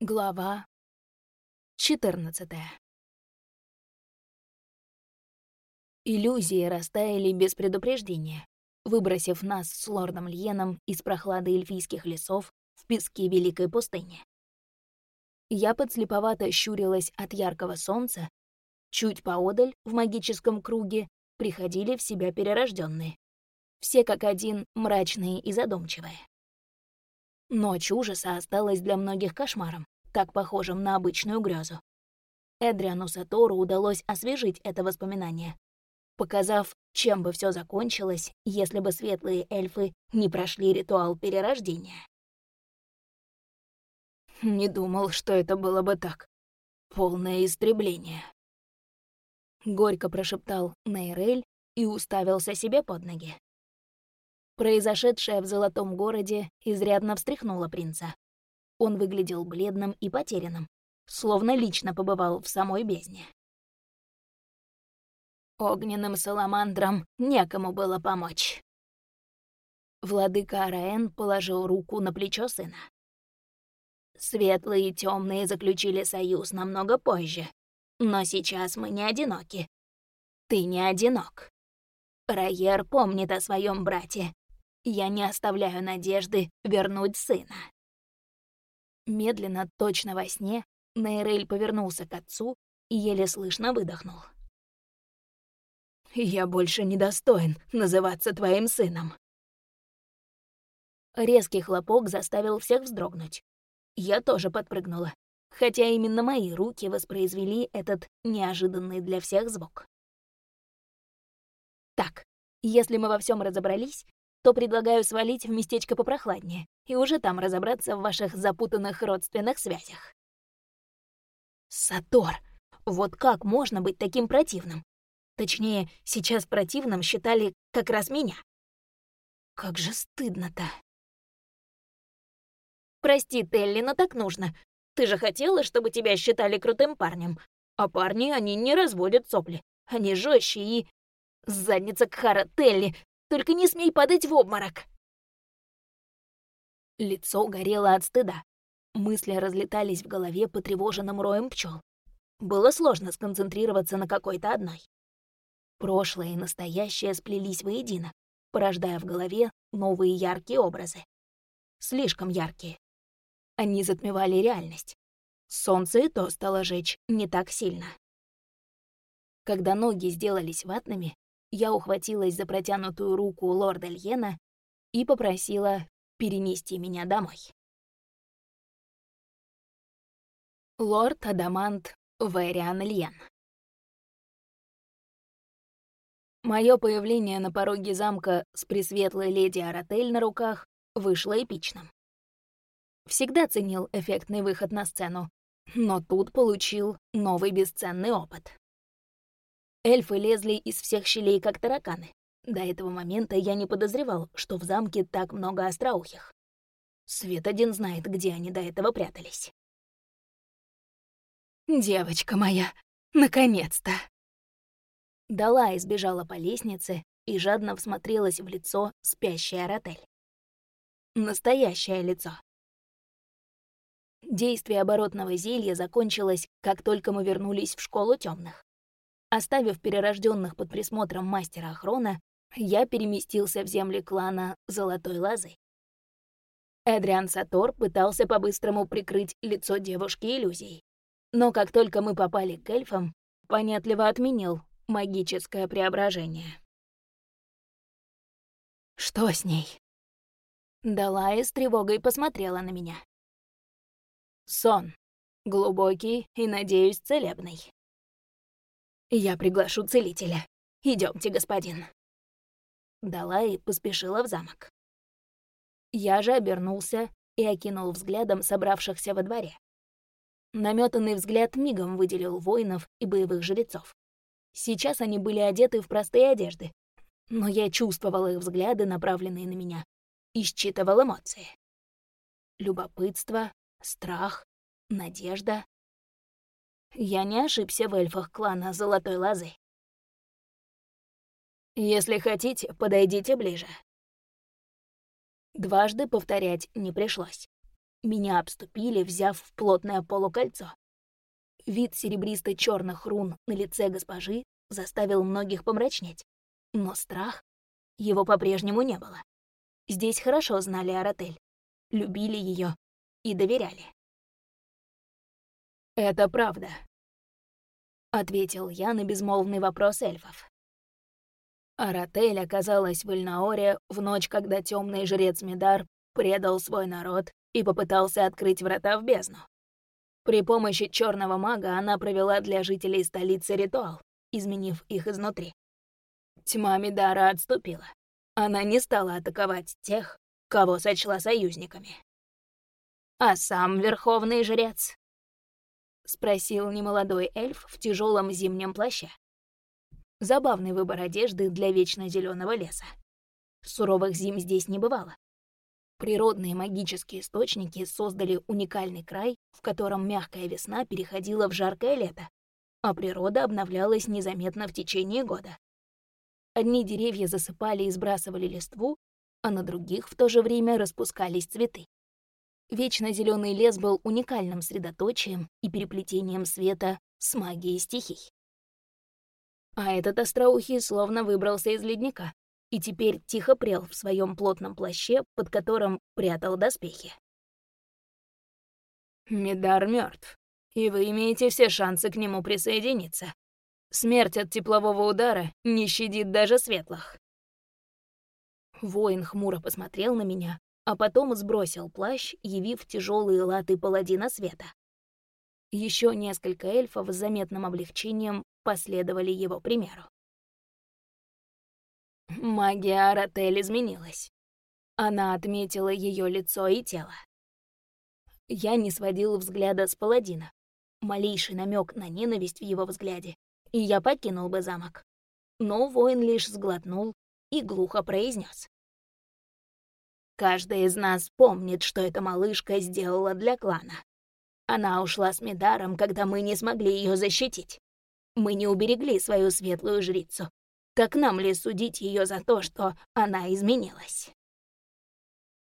Глава 14 Иллюзии растаяли без предупреждения, выбросив нас с лордом Льеном из прохлады эльфийских лесов в пески Великой пустыни. Я подслеповато щурилась от яркого солнца, чуть поодаль, в магическом круге, приходили в себя перерожденные, все как один мрачные и задумчивые. Ночь ужаса осталась для многих кошмаром, так похожим на обычную грезу. Эдриану Сатору удалось освежить это воспоминание, показав, чем бы все закончилось, если бы светлые эльфы не прошли ритуал перерождения. Не думал, что это было бы так. Полное истребление. Горько прошептал Нейрель и уставился себе под ноги. Произошедшее в Золотом городе изрядно встряхнуло принца. Он выглядел бледным и потерянным, словно лично побывал в самой бездне. Огненным саламандрам некому было помочь. Владыка Араэн положил руку на плечо сына. Светлые и темные заключили союз намного позже, но сейчас мы не одиноки. Ты не одинок. Райер помнит о своем брате я не оставляю надежды вернуть сына. Медленно, точно во сне, Нейрель повернулся к отцу и еле слышно выдохнул. «Я больше не достоин называться твоим сыном». Резкий хлопок заставил всех вздрогнуть. Я тоже подпрыгнула, хотя именно мои руки воспроизвели этот неожиданный для всех звук. Так, если мы во всем разобрались, то предлагаю свалить в местечко попрохладнее и уже там разобраться в ваших запутанных родственных связях. Сатор, вот как можно быть таким противным? Точнее, сейчас противным считали как раз меня. Как же стыдно-то. Прости, Телли, но так нужно. Ты же хотела, чтобы тебя считали крутым парнем. А парни, они не разводят сопли. Они жестче и... Задница Кхара Телли, только не смей падать в обморок!» Лицо горело от стыда. Мысли разлетались в голове потревоженным роем пчел. Было сложно сконцентрироваться на какой-то одной. Прошлое и настоящее сплелись воедино, порождая в голове новые яркие образы. Слишком яркие. Они затмевали реальность. Солнце и то стало жечь не так сильно. Когда ноги сделались ватными, я ухватилась за протянутую руку лорда Льена и попросила перенести меня домой. Лорд Адамант Вэриан Льен Моё появление на пороге замка с пресветлой леди Аратель на руках вышло эпичным. Всегда ценил эффектный выход на сцену, но тут получил новый бесценный опыт. Эльфы лезли из всех щелей, как тараканы. До этого момента я не подозревал, что в замке так много остроухих. Свет один знает, где они до этого прятались. «Девочка моя, наконец-то!» Дала избежала по лестнице и жадно всмотрелась в лицо спящая Ротель. Настоящее лицо. Действие оборотного зелья закончилось, как только мы вернулись в школу темных. Оставив перерожденных под присмотром мастера Охрона, я переместился в земли клана Золотой Лозы. Эдриан Сатор пытался по-быстрому прикрыть лицо девушки иллюзией. Но как только мы попали к эльфам, понятливо отменил магическое преображение. «Что с ней?» Далая с тревогой посмотрела на меня. «Сон. Глубокий и, надеюсь, целебный. «Я приглашу целителя. Идемте, господин». Далай поспешила в замок. Я же обернулся и окинул взглядом собравшихся во дворе. Наметанный взгляд мигом выделил воинов и боевых жрецов. Сейчас они были одеты в простые одежды, но я чувствовал их взгляды, направленные на меня, и считывал эмоции. Любопытство, страх, надежда, я не ошибся в эльфах клана Золотой Лозы. Если хотите, подойдите ближе. Дважды повторять не пришлось. Меня обступили, взяв в плотное полукольцо. Вид серебристо черных рун на лице госпожи заставил многих помрачнеть. Но страх его по-прежнему не было. Здесь хорошо знали Аратель, любили ее и доверяли. «Это правда», — ответил я на безмолвный вопрос эльфов. Аратель оказалась в Ильнаоре в ночь, когда темный жрец Медар предал свой народ и попытался открыть врата в бездну. При помощи черного мага она провела для жителей столицы ритуал, изменив их изнутри. Тьма Медара отступила. Она не стала атаковать тех, кого сочла союзниками. «А сам верховный жрец?» — спросил немолодой эльф в тяжелом зимнем плаще. Забавный выбор одежды для вечно зеленого леса. Суровых зим здесь не бывало. Природные магические источники создали уникальный край, в котором мягкая весна переходила в жаркое лето, а природа обновлялась незаметно в течение года. Одни деревья засыпали и сбрасывали листву, а на других в то же время распускались цветы. Вечно зеленый лес был уникальным средоточием и переплетением света с магией стихий. А этот остроухий словно выбрался из ледника и теперь тихо прел в своем плотном плаще, под которым прятал доспехи. «Медар мертв, и вы имеете все шансы к нему присоединиться. Смерть от теплового удара не щадит даже светлых». Воин хмуро посмотрел на меня, а потом сбросил плащ, явив тяжелые латы паладина света. Еще несколько эльфов с заметным облегчением последовали его примеру. Магия Аратель изменилась. Она отметила ее лицо и тело. Я не сводил взгляда с паладина. Малейший намек на ненависть в его взгляде, и я покинул бы замок. Но воин лишь сглотнул и глухо произнес: Каждый из нас помнит, что эта малышка сделала для клана. Она ушла с Медаром, когда мы не смогли ее защитить. Мы не уберегли свою светлую жрицу, так нам ли судить ее за то, что она изменилась?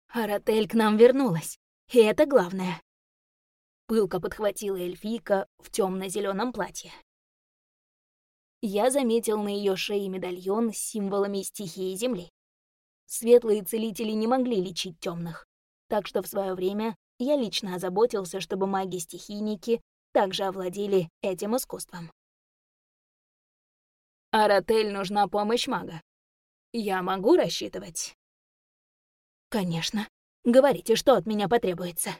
Аратель к нам вернулась, и это главное. Пылко подхватила эльфийка в темно зеленом платье. Я заметил на ее шее медальон с символами стихии Земли. Светлые целители не могли лечить темных, так что в свое время я лично озаботился, чтобы маги-стихийники также овладели этим искусством. Аратель нужна помощь мага. Я могу рассчитывать? Конечно. Говорите, что от меня потребуется.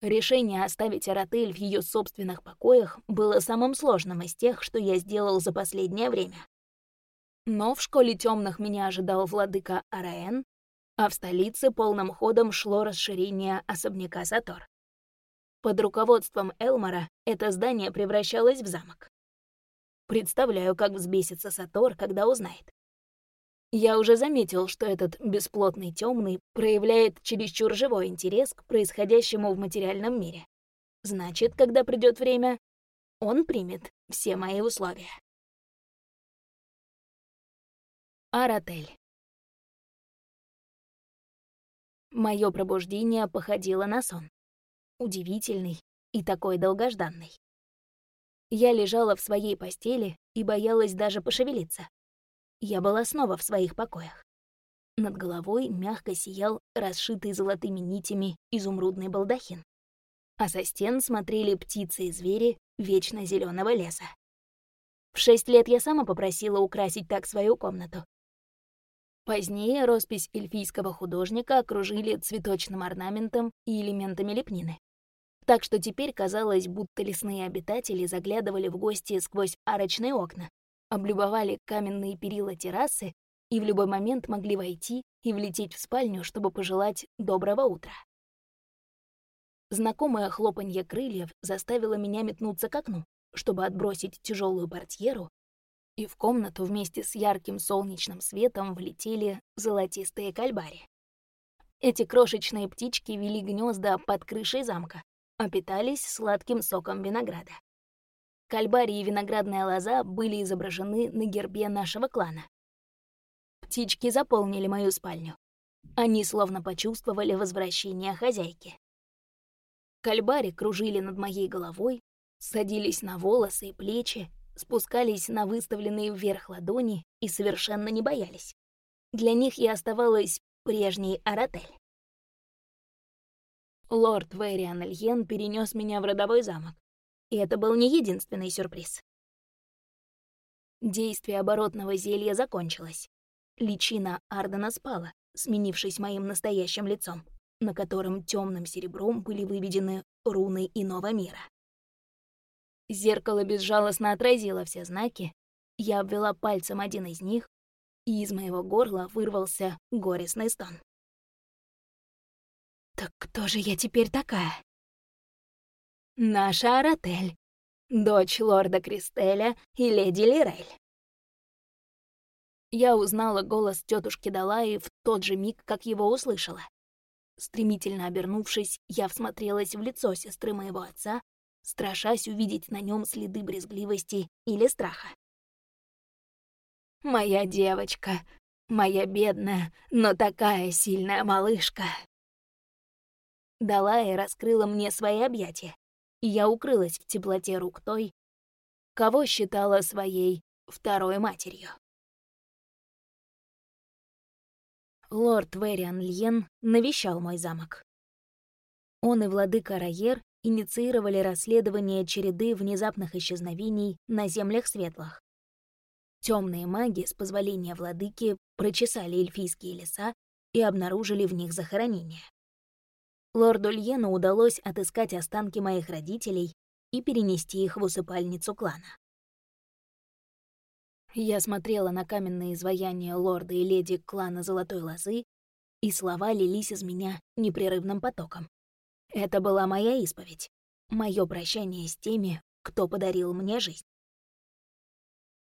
Решение оставить Аратель в ее собственных покоях было самым сложным из тех, что я сделал за последнее время. Но в школе темных меня ожидал владыка Араэн, а в столице полным ходом шло расширение особняка Сатор. Под руководством Элмора это здание превращалось в замок. Представляю, как взбесится Сатор, когда узнает. Я уже заметил, что этот бесплотный темный проявляет чересчур живой интерес к происходящему в материальном мире. Значит, когда придет время, он примет все мои условия. Аратель. Мое пробуждение походило на сон. Удивительный и такой долгожданный. Я лежала в своей постели и боялась даже пошевелиться. Я была снова в своих покоях. Над головой мягко сиял расшитый золотыми нитями изумрудный балдахин. А со стен смотрели птицы и звери вечно зеленого леса. В шесть лет я сама попросила украсить так свою комнату. Позднее роспись эльфийского художника окружили цветочным орнаментом и элементами лепнины так что теперь казалось, будто лесные обитатели заглядывали в гости сквозь арочные окна, облюбовали каменные перила террасы и в любой момент могли войти и влететь в спальню, чтобы пожелать доброго утра. Знакомое хлопанье крыльев заставило меня метнуться к окну, чтобы отбросить тяжелую портьеру, и в комнату вместе с ярким солнечным светом влетели золотистые кальбари. Эти крошечные птички вели гнезда под крышей замка, а питались сладким соком винограда. Кальбари и виноградная лоза были изображены на гербе нашего клана. Птички заполнили мою спальню. Они словно почувствовали возвращение хозяйки. Кальбари кружили над моей головой, садились на волосы и плечи, спускались на выставленные вверх ладони и совершенно не боялись. Для них я оставалась прежней Аратель. Лорд Вэриан Эльен перенес меня в родовой замок, и это был не единственный сюрприз. Действие оборотного зелья закончилось. Личина Ардена спала, сменившись моим настоящим лицом, на котором темным серебром были выведены руны иного мира. Зеркало безжалостно отразило все знаки, я обвела пальцем один из них, и из моего горла вырвался горестный стон. «Так кто же я теперь такая?» «Наша Аратель, дочь лорда Кристеля и леди Лирель». Я узнала голос тетушки Далаи в тот же миг, как его услышала. Стремительно обернувшись, я всмотрелась в лицо сестры моего отца, страшась увидеть на нем следы брезгливости или страха. «Моя девочка, моя бедная, но такая сильная малышка!» Далая раскрыла мне свои объятия, и я укрылась в теплоте рук той, кого считала своей второй матерью. лорд Вэриан Льен навещал мой замок. Он и владыка Райер инициировали расследование череды внезапных исчезновений на землях светлых. Темные маги, с позволения владыки, прочесали эльфийские леса и обнаружили в них захоронения. Лорду Льену удалось отыскать останки моих родителей и перенести их в усыпальницу клана. Я смотрела на каменные изваяния лорда и леди клана Золотой Лозы, и слова лились из меня непрерывным потоком. Это была моя исповедь, мое прощание с теми, кто подарил мне жизнь.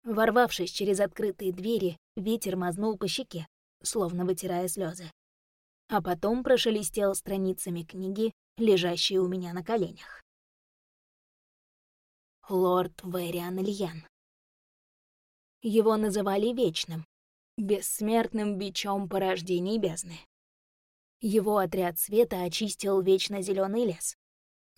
Ворвавшись через открытые двери, ветер мазнул по щеке, словно вытирая слезы, а потом прошелестел страницами книги, лежащей у меня на коленях. Лорд Вэриан Ильян. Его называли Вечным, бессмертным бичом порождений бездны. Его отряд света очистил вечно зеленый лес.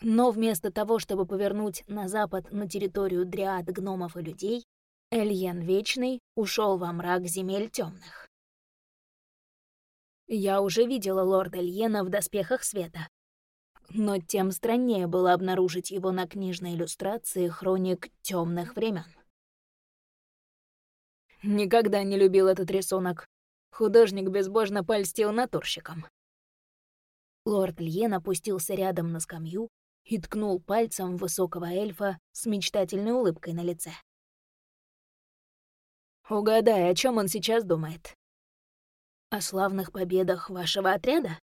Но вместо того, чтобы повернуть на запад на территорию дриад, гномов и людей, Эльен Вечный ушел во мрак земель темных. Я уже видела лорда Эльена в доспехах света. Но тем страннее было обнаружить его на книжной иллюстрации хроник темных времен. Никогда не любил этот рисунок. Художник безбожно польстил натурщикам. Лорд Льен опустился рядом на скамью и ткнул пальцем высокого эльфа с мечтательной улыбкой на лице. «Угадай, о чем он сейчас думает?» «О славных победах вашего отряда?»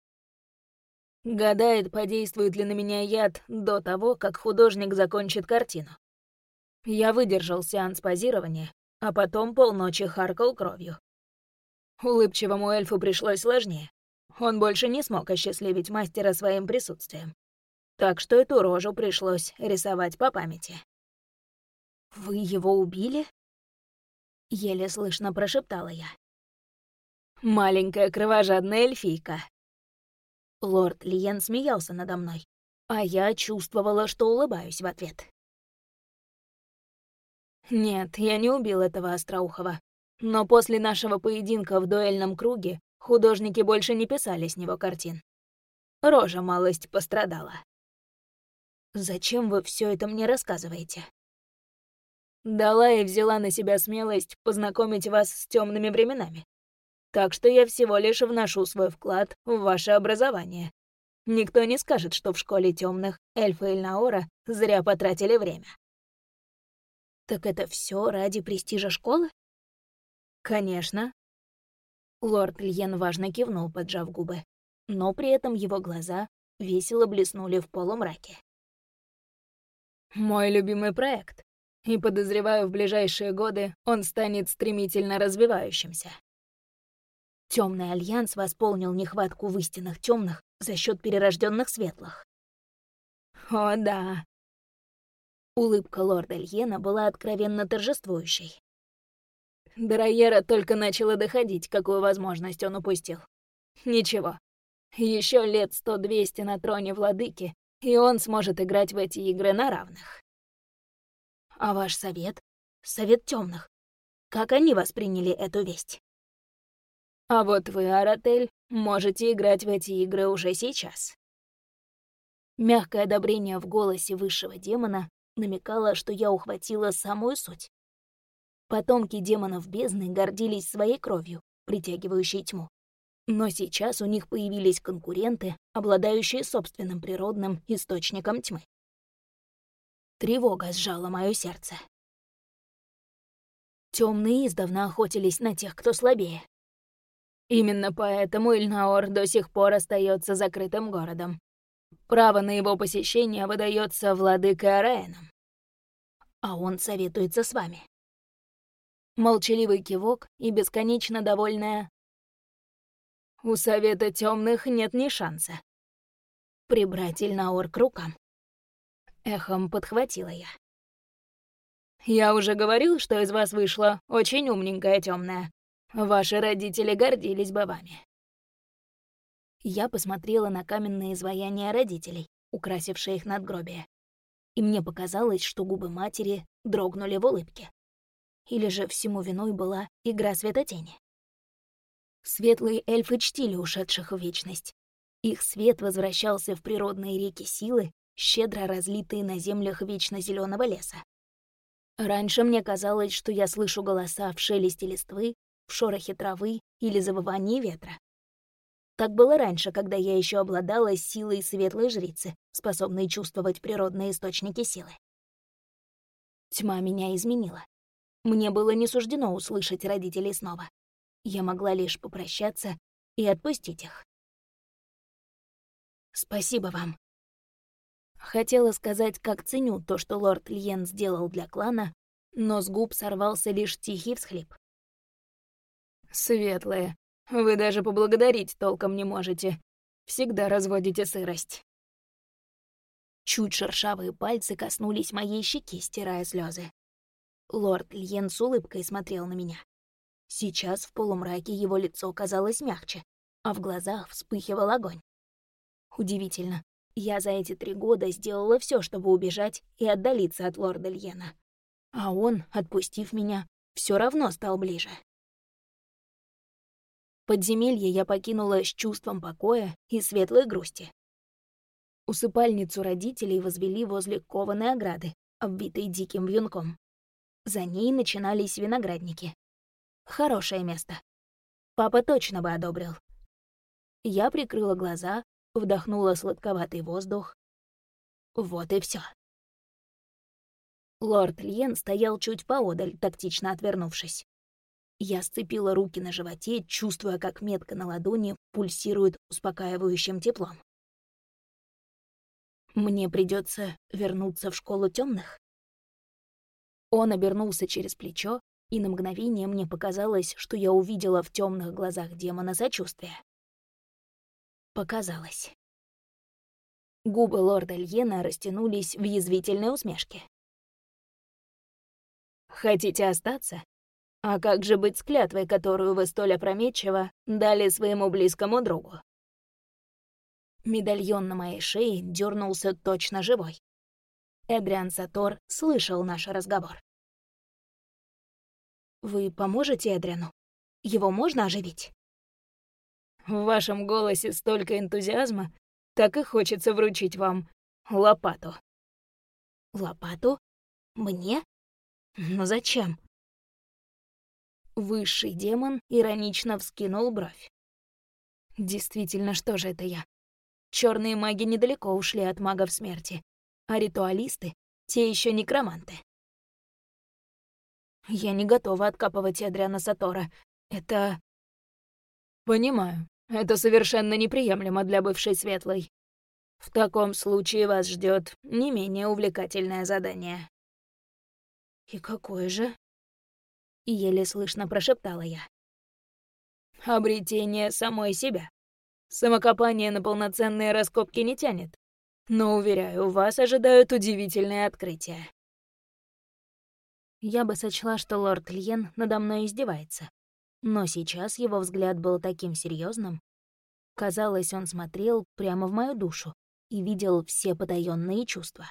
«Гадает, подействует ли на меня яд до того, как художник закончит картину. Я выдержал сеанс позирования а потом полночи харкал кровью. Улыбчивому эльфу пришлось сложнее. Он больше не смог осчастливить мастера своим присутствием. Так что эту рожу пришлось рисовать по памяти. «Вы его убили?» Еле слышно прошептала я. «Маленькая кровожадная эльфийка». Лорд Лиен смеялся надо мной, а я чувствовала, что улыбаюсь в ответ. Нет, я не убил этого Остроухова. Но после нашего поединка в дуэльном круге художники больше не писали с него картин. Рожа малость пострадала. Зачем вы все это мне рассказываете? Дала и взяла на себя смелость познакомить вас с темными временами. Так что я всего лишь вношу свой вклад в ваше образование. Никто не скажет, что в школе темных эльфы Эльнаора зря потратили время. Так это все ради престижа школы? Конечно. Лорд Льен важно кивнул, поджав губы, но при этом его глаза весело блеснули в полумраке. Мой любимый проект, и подозреваю, в ближайшие годы он станет стремительно развивающимся. Темный альянс восполнил нехватку в истинных темных за счет перерожденных светлых. О да, Улыбка лорда Льена была откровенно торжествующей. До Райера только начало доходить, какую возможность он упустил. Ничего. Еще лет сто-двести на троне владыки, и он сможет играть в эти игры на равных. А ваш совет? Совет темных. Как они восприняли эту весть? А вот вы, Аратель, можете играть в эти игры уже сейчас. Мягкое одобрение в голосе высшего демона намекало, что я ухватила самую суть. Потомки демонов бездны гордились своей кровью, притягивающей тьму. Но сейчас у них появились конкуренты, обладающие собственным природным источником тьмы. Тревога сжала мое сердце. Темные издавна охотились на тех, кто слабее. Именно поэтому Ильнаор до сих пор остается закрытым городом. Право на его посещение выдается владыкой Араэном. А он советуется с вами. Молчаливый кивок и бесконечно довольная у Совета Темных нет ни шанса. Прибрать Ильнаор к рукам. Эхом подхватила я. Я уже говорил, что из вас вышла очень умненькая темная. Ваши родители гордились бы вами. Я посмотрела на каменные изваяния родителей, украсившие их надгробие. И мне показалось, что губы матери дрогнули в улыбке. Или же всему виной была игра светотени. Светлые эльфы чтили ушедших в вечность. Их свет возвращался в природные реки силы, щедро разлитые на землях вечно зеленого леса. Раньше мне казалось, что я слышу голоса в шелесте листвы, в шорохе травы или завывании ветра. Так было раньше, когда я еще обладала силой светлой жрицы, способной чувствовать природные источники силы. Тьма меня изменила. Мне было не суждено услышать родителей снова. Я могла лишь попрощаться и отпустить их. «Спасибо вам». Хотела сказать, как ценю то, что лорд Льен сделал для клана, но с губ сорвался лишь тихий всхлип. «Светлые, вы даже поблагодарить толком не можете. Всегда разводите сырость». Чуть шершавые пальцы коснулись моей щеки, стирая слезы. Лорд Льен с улыбкой смотрел на меня. Сейчас в полумраке его лицо казалось мягче, а в глазах вспыхивал огонь. Удивительно, я за эти три года сделала все, чтобы убежать и отдалиться от лорда Льена. А он, отпустив меня, все равно стал ближе. Подземелье я покинула с чувством покоя и светлой грусти. Усыпальницу родителей возвели возле кованой ограды, обвитой диким вьюнком. За ней начинались виноградники. Хорошее место. Папа точно бы одобрил. Я прикрыла глаза, вдохнула сладковатый воздух. Вот и все. Лорд Льен стоял чуть поодаль, тактично отвернувшись. Я сцепила руки на животе, чувствуя, как метка на ладони пульсирует успокаивающим теплом. Мне придется вернуться в школу темных. Он обернулся через плечо, и на мгновение мне показалось, что я увидела в темных глазах демона сочувствие. Показалось. Губы лорда Льена растянулись в язвительной усмешке. «Хотите остаться? А как же быть с клятвой, которую вы столь опрометчиво дали своему близкому другу?» Медальон на моей шее дернулся точно живой. Эдриан Сатор слышал наш разговор. Вы поможете Эдрину? Его можно оживить? В вашем голосе столько энтузиазма, так и хочется вручить вам лопату. Лопату? Мне? Но зачем? Высший демон иронично вскинул бровь. Действительно, что же это я? Черные маги недалеко ушли от магов смерти, а ритуалисты — те еще некроманты. Я не готова откапывать Эдриана Сатора. Это... Понимаю. Это совершенно неприемлемо для бывшей Светлой. В таком случае вас ждет не менее увлекательное задание. И какое же? Еле слышно прошептала я. Обретение самой себя. Самокопание на полноценные раскопки не тянет. Но, уверяю, вас ожидают удивительные открытия я бы сочла, что лорд Льен надо мной издевается. Но сейчас его взгляд был таким серьезным. Казалось, он смотрел прямо в мою душу и видел все потаённые чувства.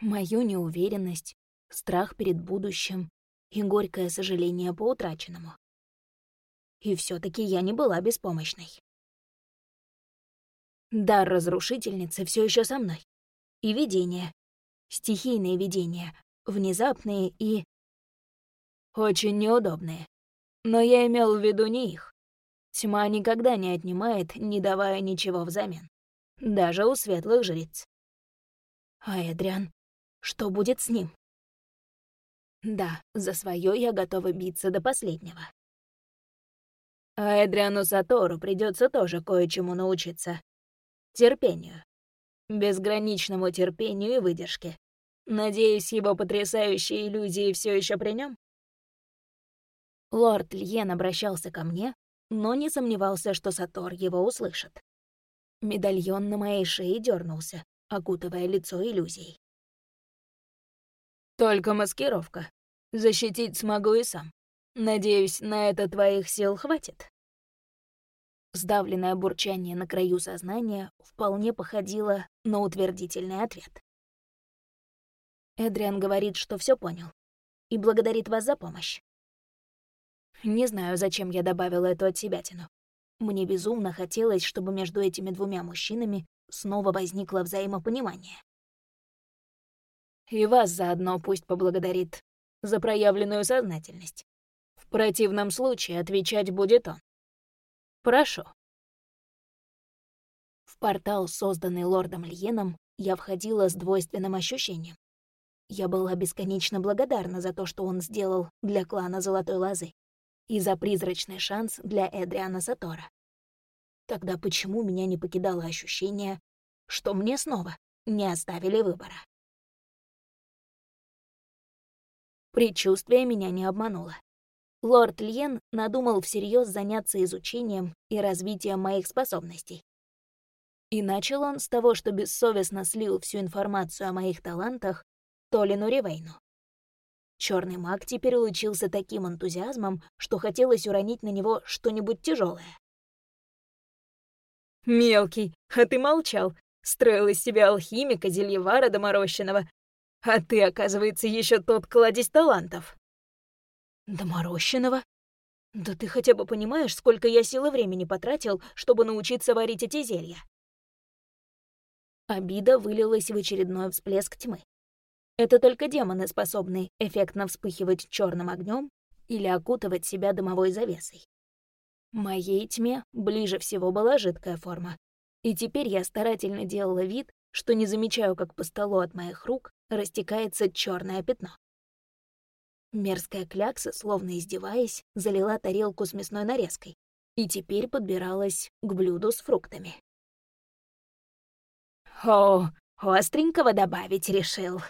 Мою неуверенность, страх перед будущим и горькое сожаление по утраченному. И все таки я не была беспомощной. Дар разрушительницы все еще со мной. И видения. Стихийные видения. Внезапные и... Очень неудобные. Но я имел в виду не их. Тьма никогда не отнимает, не давая ничего взамен. Даже у светлых жриц. А Эдриан? Что будет с ним? Да, за свое я готова биться до последнего. А Эдриану Сатору придется тоже кое-чему научиться. Терпению. Безграничному терпению и выдержке. Надеюсь, его потрясающие иллюзии все еще при нем. Лорд Льен обращался ко мне, но не сомневался, что Сатор его услышит. Медальон на моей шее дернулся, окутывая лицо иллюзией. «Только маскировка. Защитить смогу и сам. Надеюсь, на это твоих сил хватит?» Сдавленное бурчание на краю сознания вполне походило на утвердительный ответ. Эдриан говорит, что все понял, и благодарит вас за помощь. Не знаю, зачем я добавила эту от себятину. Мне безумно хотелось, чтобы между этими двумя мужчинами снова возникло взаимопонимание. И вас заодно пусть поблагодарит за проявленную сознательность. В противном случае отвечать будет он. Прошу. В портал, созданный лордом Льеном, я входила с двойственным ощущением. Я была бесконечно благодарна за то, что он сделал для клана Золотой Лозы, и за призрачный шанс для Эдриана Сатора. Тогда почему меня не покидало ощущение, что мне снова не оставили выбора? Предчувствие меня не обмануло. Лорд Льен надумал всерьез заняться изучением и развитием моих способностей. И начал он с того, что бессовестно слил всю информацию о моих талантах Толину Ривейну. Черный маг теперь лучился таким энтузиазмом, что хотелось уронить на него что-нибудь тяжелое. «Мелкий, а ты молчал. Строил из себя алхимика, зельевара доморощенного. А ты, оказывается, еще тот кладезь талантов». Доморощенного? Да ты хотя бы понимаешь, сколько я силы времени потратил, чтобы научиться варить эти зелья? Обида вылилась в очередной всплеск тьмы. Это только демоны способны эффектно вспыхивать черным огнем или окутывать себя дымовой завесой. Моей тьме ближе всего была жидкая форма, и теперь я старательно делала вид, что не замечаю, как по столу от моих рук растекается черное пятно. Мерзкая клякса, словно издеваясь, залила тарелку с мясной нарезкой и теперь подбиралась к блюду с фруктами. «О, остренького добавить решил!»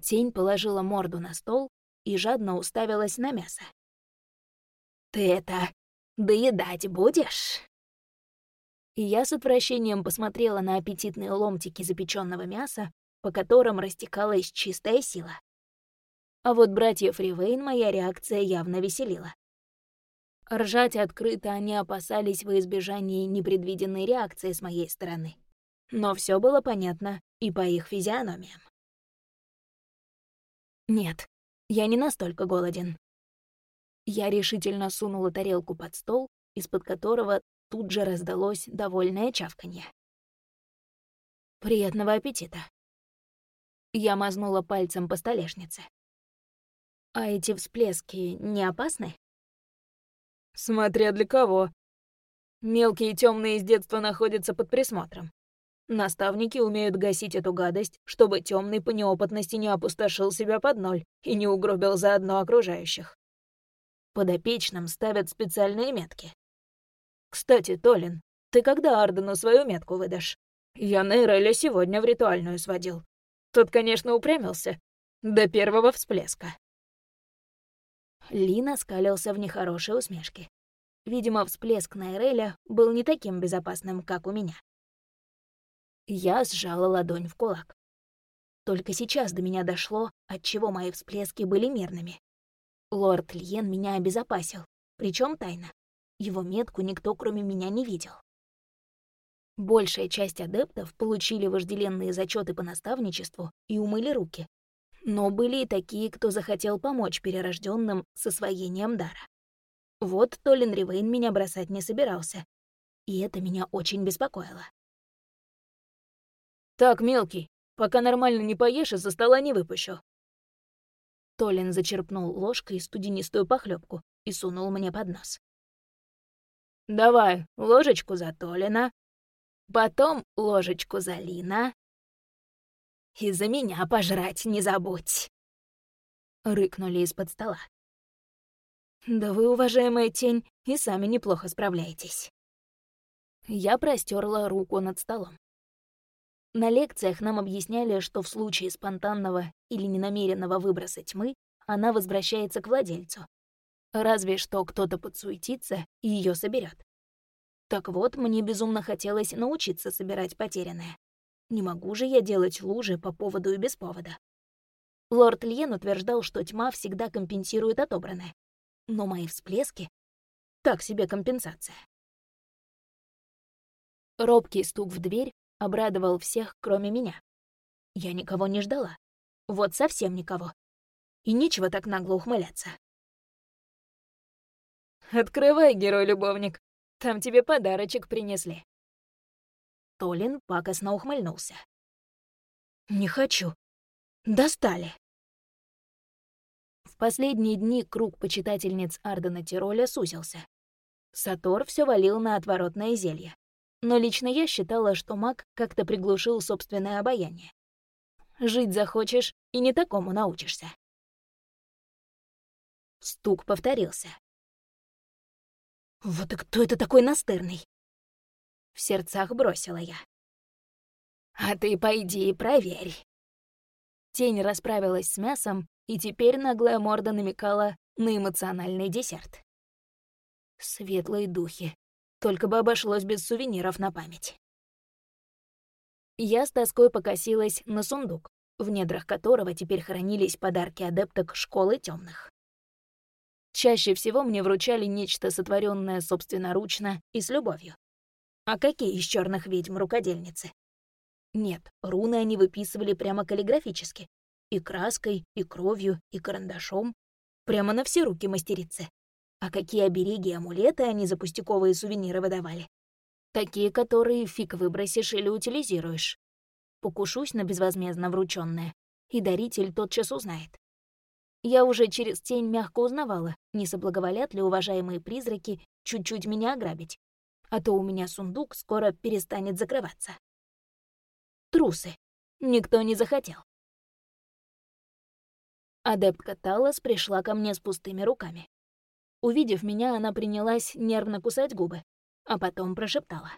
Тень положила морду на стол и жадно уставилась на мясо. «Ты это доедать будешь?» И я с отвращением посмотрела на аппетитные ломтики запеченного мяса, по которым растекалась чистая сила. А вот братьев Ривейн моя реакция явно веселила. Ржать открыто они опасались во избежании непредвиденной реакции с моей стороны. Но все было понятно и по их физиономиям. Нет, я не настолько голоден. Я решительно сунула тарелку под стол, из-под которого тут же раздалось довольное чавканье. «Приятного аппетита!» Я мазнула пальцем по столешнице. А эти всплески не опасны? Смотря для кого. Мелкие темные с детства находятся под присмотром. Наставники умеют гасить эту гадость, чтобы темный по неопытности не опустошил себя под ноль и не угробил заодно окружающих. Подопечным ставят специальные метки. Кстати, Толин, ты когда Ардену свою метку выдашь? Я Нейреля сегодня в ритуальную сводил. Тот, конечно, упрямился. До первого всплеска. Лина скалился в нехорошей усмешке. Видимо, всплеск Найреля был не таким безопасным, как у меня. Я сжала ладонь в кулак. Только сейчас до меня дошло, отчего мои всплески были мирными. Лорд Льен меня обезопасил, причем тайно. его метку никто, кроме меня, не видел. Большая часть адептов получили вожделенные зачеты по наставничеству и умыли руки. Но были и такие, кто захотел помочь перерожденным с освоением дара. Вот Толин Ривейн меня бросать не собирался, и это меня очень беспокоило. «Так, мелкий, пока нормально не поешь, из-за стола не выпущу». Толин зачерпнул ложкой студенистую похлебку и сунул мне под нос. «Давай, ложечку за Толина, потом ложечку за Лина. И за меня пожрать не забудь!» Рыкнули из-под стола. «Да вы, уважаемая тень, и сами неплохо справляетесь». Я простерла руку над столом. На лекциях нам объясняли, что в случае спонтанного или ненамеренного выброса тьмы она возвращается к владельцу. Разве что кто-то подсуетится и ее соберет. Так вот, мне безумно хотелось научиться собирать потерянное. Не могу же я делать лужи по поводу и без повода. Лорд Льен утверждал, что тьма всегда компенсирует отобранное. Но мои всплески — так себе компенсация. Робкий стук в дверь обрадовал всех, кроме меня. Я никого не ждала. Вот совсем никого. И нечего так нагло ухмыляться. «Открывай, герой-любовник. Там тебе подарочек принесли». Толин пакостно ухмыльнулся. «Не хочу. Достали». В последние дни круг почитательниц Ардена Тироля сузился. Сатор все валил на отворотное зелье но лично я считала, что маг как-то приглушил собственное обаяние. Жить захочешь, и не такому научишься. Стук повторился. «Вот и кто это такой настырный?» В сердцах бросила я. «А ты пойди и проверь». Тень расправилась с мясом, и теперь наглая морда намекала на эмоциональный десерт. Светлые духи, только бы обошлось без сувениров на память. Я с тоской покосилась на сундук, в недрах которого теперь хранились подарки адепток школы темных. Чаще всего мне вручали нечто сотворенное собственноручно и с любовью. А какие из черных ведьм рукодельницы? Нет, руны они выписывали прямо каллиграфически. И краской, и кровью, и карандашом. Прямо на все руки мастерицы. А какие обереги и амулеты они за пустяковые сувениры выдавали? Такие, которые фиг выбросишь или утилизируешь. Покушусь на безвозмездно вручённое, и даритель тотчас узнает. Я уже через тень мягко узнавала, не соблаговолят ли уважаемые призраки чуть-чуть меня ограбить, а то у меня сундук скоро перестанет закрываться. Трусы. Никто не захотел. Адептка Талос пришла ко мне с пустыми руками. Увидев меня, она принялась нервно кусать губы, а потом прошептала.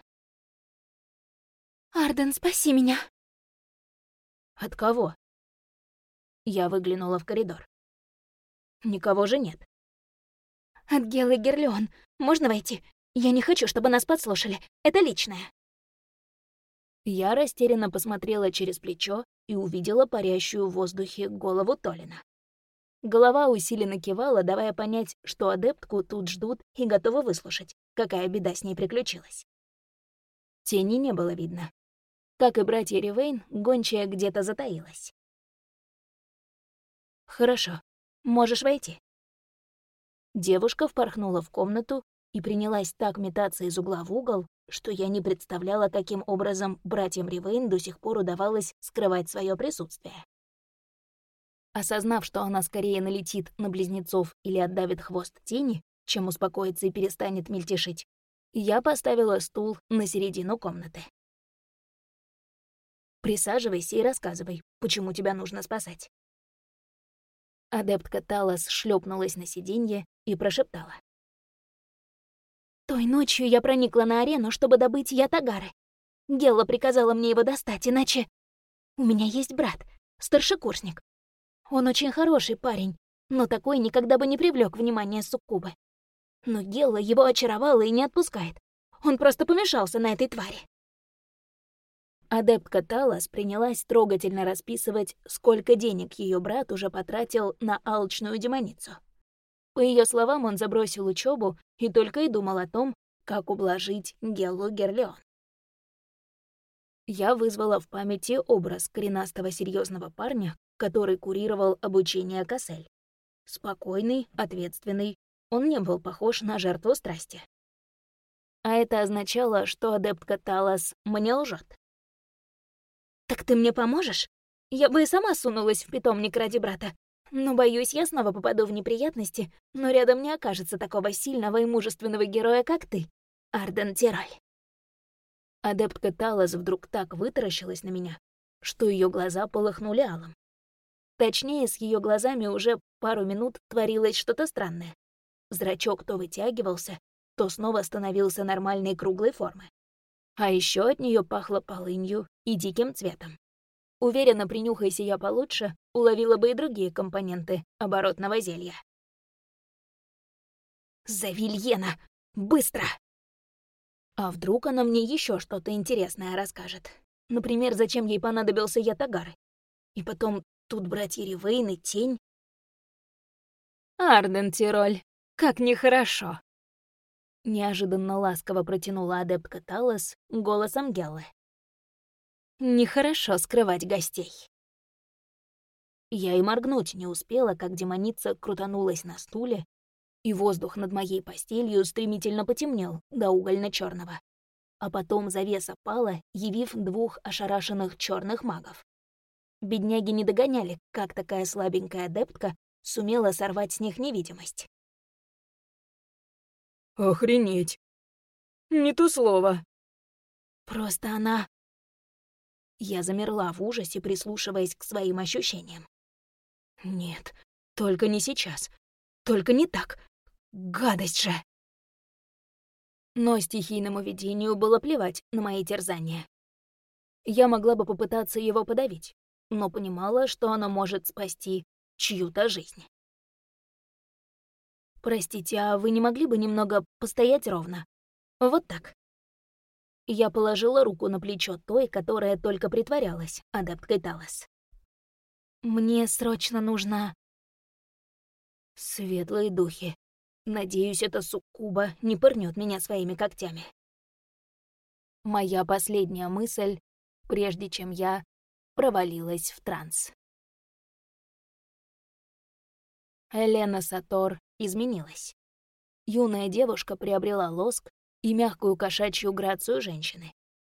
«Арден, спаси меня!» «От кого?» Я выглянула в коридор. Никого же нет. «От Гелы Герлеон. Можно войти? Я не хочу, чтобы нас подслушали. Это личное». Я растерянно посмотрела через плечо и увидела парящую в воздухе голову Толина. Голова усиленно кивала, давая понять, что адептку тут ждут и готовы выслушать, какая беда с ней приключилась. Тени не было видно. Как и братья Ривейн, гончая где-то затаилась. «Хорошо, можешь войти». Девушка впорхнула в комнату и принялась так метаться из угла в угол, что я не представляла, каким образом братьям Ривейн до сих пор удавалось скрывать свое присутствие. Осознав, что она скорее налетит на близнецов или отдавит хвост тени, чем успокоится и перестанет мельтешить, я поставила стул на середину комнаты. «Присаживайся и рассказывай, почему тебя нужно спасать». Адептка Талос шлепнулась на сиденье и прошептала. «Той ночью я проникла на арену, чтобы добыть Ятагары. Гелла приказала мне его достать, иначе... У меня есть брат, старшекурсник. Он очень хороший парень, но такой никогда бы не привлек внимание суккубы. Но Гелла его очаровала и не отпускает. Он просто помешался на этой твари. Адептка Талас принялась трогательно расписывать, сколько денег ее брат уже потратил на алчную демоницу. По ее словам, он забросил учебу и только и думал о том, как ублажить Геллу Герлеон. Я вызвала в памяти образ коренастого серьезного парня, который курировал обучение Кассель. Спокойный, ответственный, он не был похож на жертву страсти. А это означало, что адептка Талас мне лжет. «Так ты мне поможешь? Я бы и сама сунулась в питомник ради брата. Но, боюсь, я снова попаду в неприятности, но рядом не окажется такого сильного и мужественного героя, как ты, Арден Тираль». Адептка Талас вдруг так вытаращилась на меня, что ее глаза полыхнули алым. Точнее, с ее глазами уже пару минут творилось что-то странное. Зрачок то вытягивался, то снова становился нормальной круглой формы. А еще от нее пахло полынью и диким цветом. Уверена, принюхайся я получше, уловила бы и другие компоненты оборотного зелья. «Зови Льена! Быстро!» А вдруг она мне еще что-то интересное расскажет? Например, зачем ей понадобился Ятагар? И потом тут братья Ривейн и Тень. «Арден Тироль, как нехорошо!» Неожиданно ласково протянула адептка Талос голосом Геллы. Нехорошо скрывать гостей. Я и моргнуть не успела, как демоница крутанулась на стуле, и воздух над моей постелью стремительно потемнел до угольно черного А потом завеса пала, явив двух ошарашенных черных магов. Бедняги не догоняли, как такая слабенькая адептка сумела сорвать с них невидимость. «Охренеть! Не то слово!» «Просто она я замерла в ужасе, прислушиваясь к своим ощущениям. Нет, только не сейчас. Только не так. Гадость же! Но стихийному видению было плевать на мои терзания. Я могла бы попытаться его подавить, но понимала, что оно может спасти чью-то жизнь. «Простите, а вы не могли бы немного постоять ровно? Вот так?» Я положила руку на плечо той, которая только притворялась, адепткой Талос. «Мне срочно нужно...» Светлые духи. Надеюсь, эта суккуба не пырнет меня своими когтями. Моя последняя мысль, прежде чем я провалилась в транс. Елена Сатор изменилась. Юная девушка приобрела лоск и мягкую кошачью грацию женщины.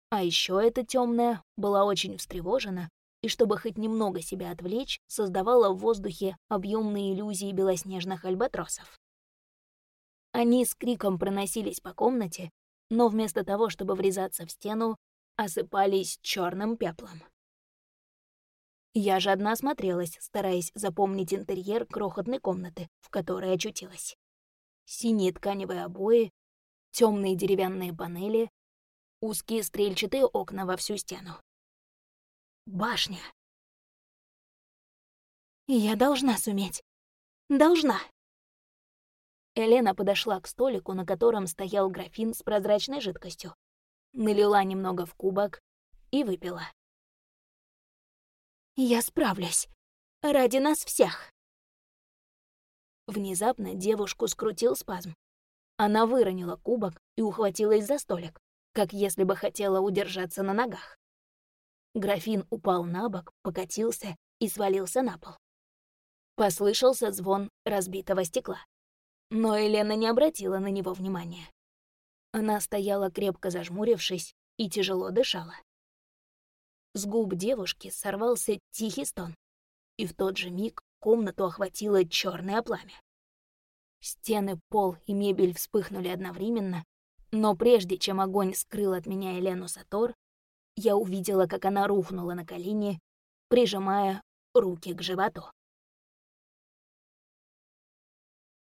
А еще эта темная была очень встревожена и, чтобы хоть немного себя отвлечь, создавала в воздухе объемные иллюзии белоснежных альбатросов. Они с криком проносились по комнате, но вместо того, чтобы врезаться в стену, осыпались черным пеплом. Я жадно осмотрелась, стараясь запомнить интерьер крохотной комнаты, в которой очутилась. Синие тканевые обои, темные деревянные панели, узкие стрельчатые окна во всю стену. Башня. Я должна суметь. Должна. Елена подошла к столику, на котором стоял графин с прозрачной жидкостью. Налила немного в кубок и выпила. «Я справлюсь. Ради нас всех». Внезапно девушку скрутил спазм. Она выронила кубок и ухватилась за столик, как если бы хотела удержаться на ногах. Графин упал на бок, покатился и свалился на пол. Послышался звон разбитого стекла. Но Елена не обратила на него внимания. Она стояла крепко зажмурившись и тяжело дышала. С губ девушки сорвался тихий стон, и в тот же миг комнату охватило черное пламя. Стены, пол и мебель вспыхнули одновременно, но прежде чем огонь скрыл от меня Елену Сатор, я увидела, как она рухнула на колени, прижимая руки к животу.